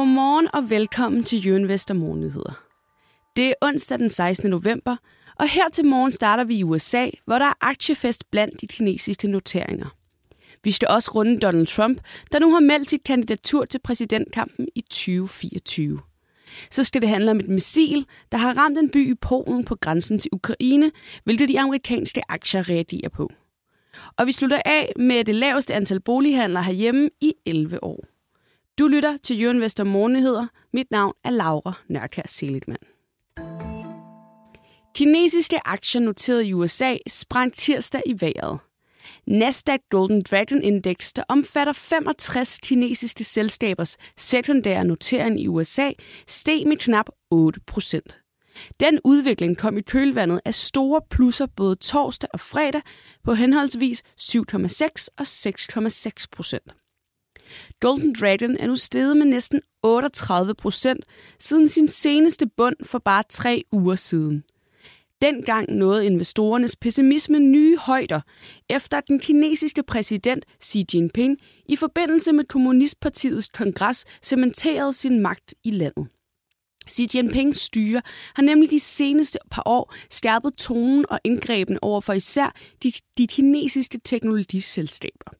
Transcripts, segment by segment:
Godmorgen og velkommen til Jørgen Vester Morgennyheder. Det er onsdag den 16. november, og her til morgen starter vi i USA, hvor der er aktiefest blandt de kinesiske noteringer. Vi skal også runde Donald Trump, der nu har meldt sit kandidatur til præsidentkampen i 2024. Så skal det handle om et missil, der har ramt en by i Polen på grænsen til Ukraine, hvilket de amerikanske aktier reagerer på. Og vi slutter af med det laveste antal bolighandler herhjemme i 11 år. Du lytter til Jørgen Vester Morgenheder. Mit navn er Laura Nørkær Seligman. Kinesiske aktier noteret i USA sprang tirsdag i vejret. Nasdaq Golden Dragon Index, der omfatter 65 kinesiske selskabers sekundære notering i USA, steg med knap 8 procent. Den udvikling kom i kølvandet af store plusser både torsdag og fredag på henholdsvis 7,6 og 6,6 procent. Golden Dragon er nu steget med næsten 38 procent siden sin seneste bund for bare tre uger siden. Dengang nåede investorernes pessimisme nye højder, efter at den kinesiske præsident Xi Jinping i forbindelse med Kommunistpartiets kongres cementerede sin magt i landet. Xi Jinpings styre har nemlig de seneste par år skærpet tonen og indgrebene over for især de, de kinesiske teknologiselskaber.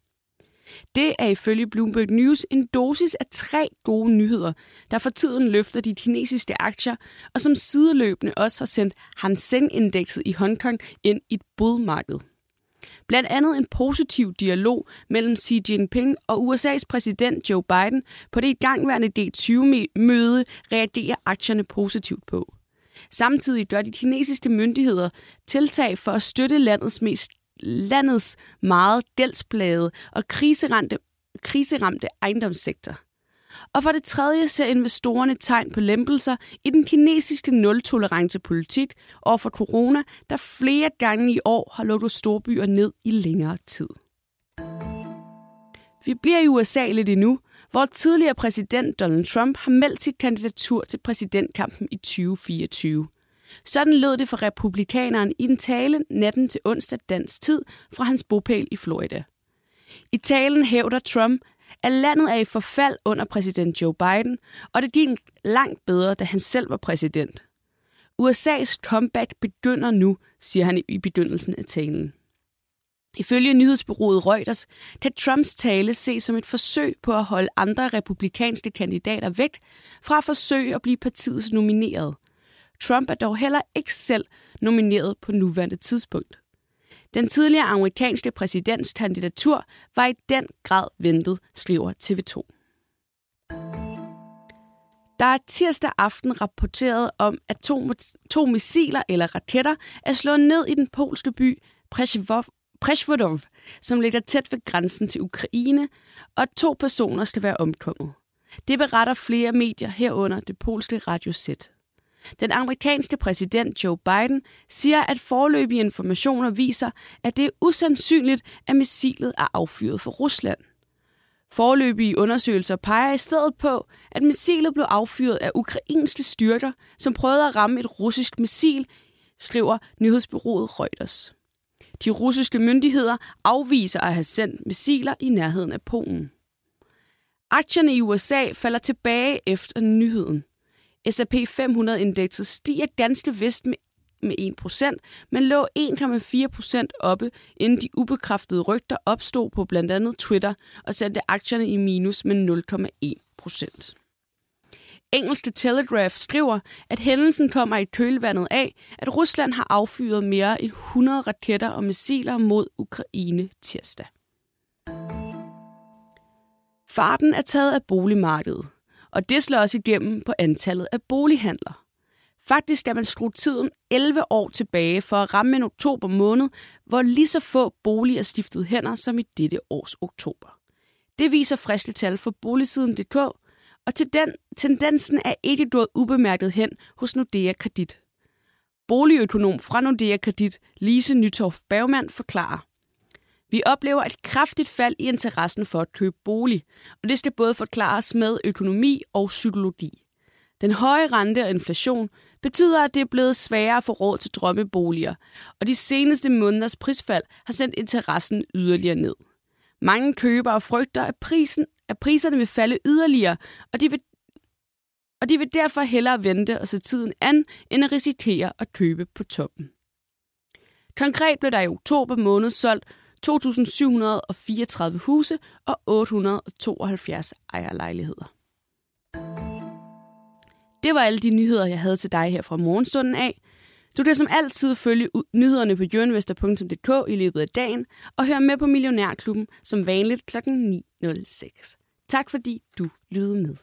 Det er ifølge Bloomberg News en dosis af tre gode nyheder, der for tiden løfter de kinesiske aktier, og som sideløbende også har sendt Hang Seng-indekset i Hongkong ind i et bullmarked. Blandt andet en positiv dialog mellem Xi Jinping og USA's præsident Joe Biden på det igangværende D20-møde reagerer aktierne positivt på. Samtidig gør de kinesiske myndigheder tiltag for at støtte landets mest landets meget gældsplade og kriseramte, kriseramte ejendomssektor. Og for det tredje ser investorerne tegn på lempelser i den kinesiske nul-tolerance politik over for corona, der flere gange i år har lukket storbyer ned i længere tid. Vi bliver i USA lidt endnu, hvor tidligere præsident Donald Trump har meldt sit kandidatur til præsidentkampen i 2024. Sådan lød det for republikaneren i en tale natten til onsdag dansk tid fra hans bopæl i Florida. I talen hævder Trump, at landet er i forfald under præsident Joe Biden, og det gik langt bedre, da han selv var præsident. USA's comeback begynder nu, siger han i begyndelsen af talen. Ifølge nyhedsbureauet Reuters kan Trumps tale ses som et forsøg på at holde andre republikanske kandidater væk fra at forsøge at blive partiets nomineret – Trump er dog heller ikke selv nomineret på nuværende tidspunkt. Den tidligere amerikanske præsidents kandidatur var i den grad ventet, skriver TV2. Der er tirsdag aften rapporteret om, at to, to missiler eller raketter er slået ned i den polske by Preshvodov, som ligger tæt ved grænsen til Ukraine, og to personer skal være omkommet. Det beretter flere medier herunder det polske Radio Z. Den amerikanske præsident Joe Biden siger, at forløbige informationer viser, at det er usandsynligt, at missilet er affyret fra Rusland. Forløbige undersøgelser peger i stedet på, at missilet blev affyret af ukrainske styrker, som prøvede at ramme et russisk missil, skriver nyhedsbyrået Reuters. De russiske myndigheder afviser at have sendt missiler i nærheden af Polen. Aktierne i USA falder tilbage efter nyheden. S&P 500-indekset stiger ganske vist med med 1%, men lå 1,4% oppe, inden de ubekræftede rygter opstod på blandt andet Twitter og sendte aktierne i minus med 0,1%. Engelske Telegraph skriver, at hændelsen kommer i kølvandet af, at Rusland har affyret mere end 100 raketter og missiler mod Ukraine tirsdag. Farten er taget af boligmarkedet og det slår også igennem på antallet af bolighandler. Faktisk skal man skrue tiden 11 år tilbage for at ramme en oktober måned, hvor lige så få boliger skiftede hænder som i dette års oktober. Det viser friske tal for boligsiden.dk, og til den, tendensen er ikke gået ubemærket hen hos Nordea Kredit. Boligøkonom fra Nordea Kredit, Lise Nytorf Bergmann, forklarer. Vi oplever et kraftigt fald i interessen for at købe bolig, og det skal både forklares med økonomi og psykologi. Den høje rente og inflation betyder, at det er blevet sværere at få råd til drømmeboliger, og de seneste måneders prisfald har sendt interessen yderligere ned. Mange købere frygter, at, prisen, at priserne vil falde yderligere, og de vil, og de vil derfor hellere vente og se tiden an, end at risikere at købe på toppen. Konkret blev der i oktober måned solgt 2.734 huse og 872 ejerlejligheder. Det var alle de nyheder, jeg havde til dig her fra morgenstunden af. Du kan som altid følge nyhederne på jørnvester.dk i løbet af dagen og høre med på Millionærklubben som vanligt kl. 9.06. Tak fordi du lyttede med.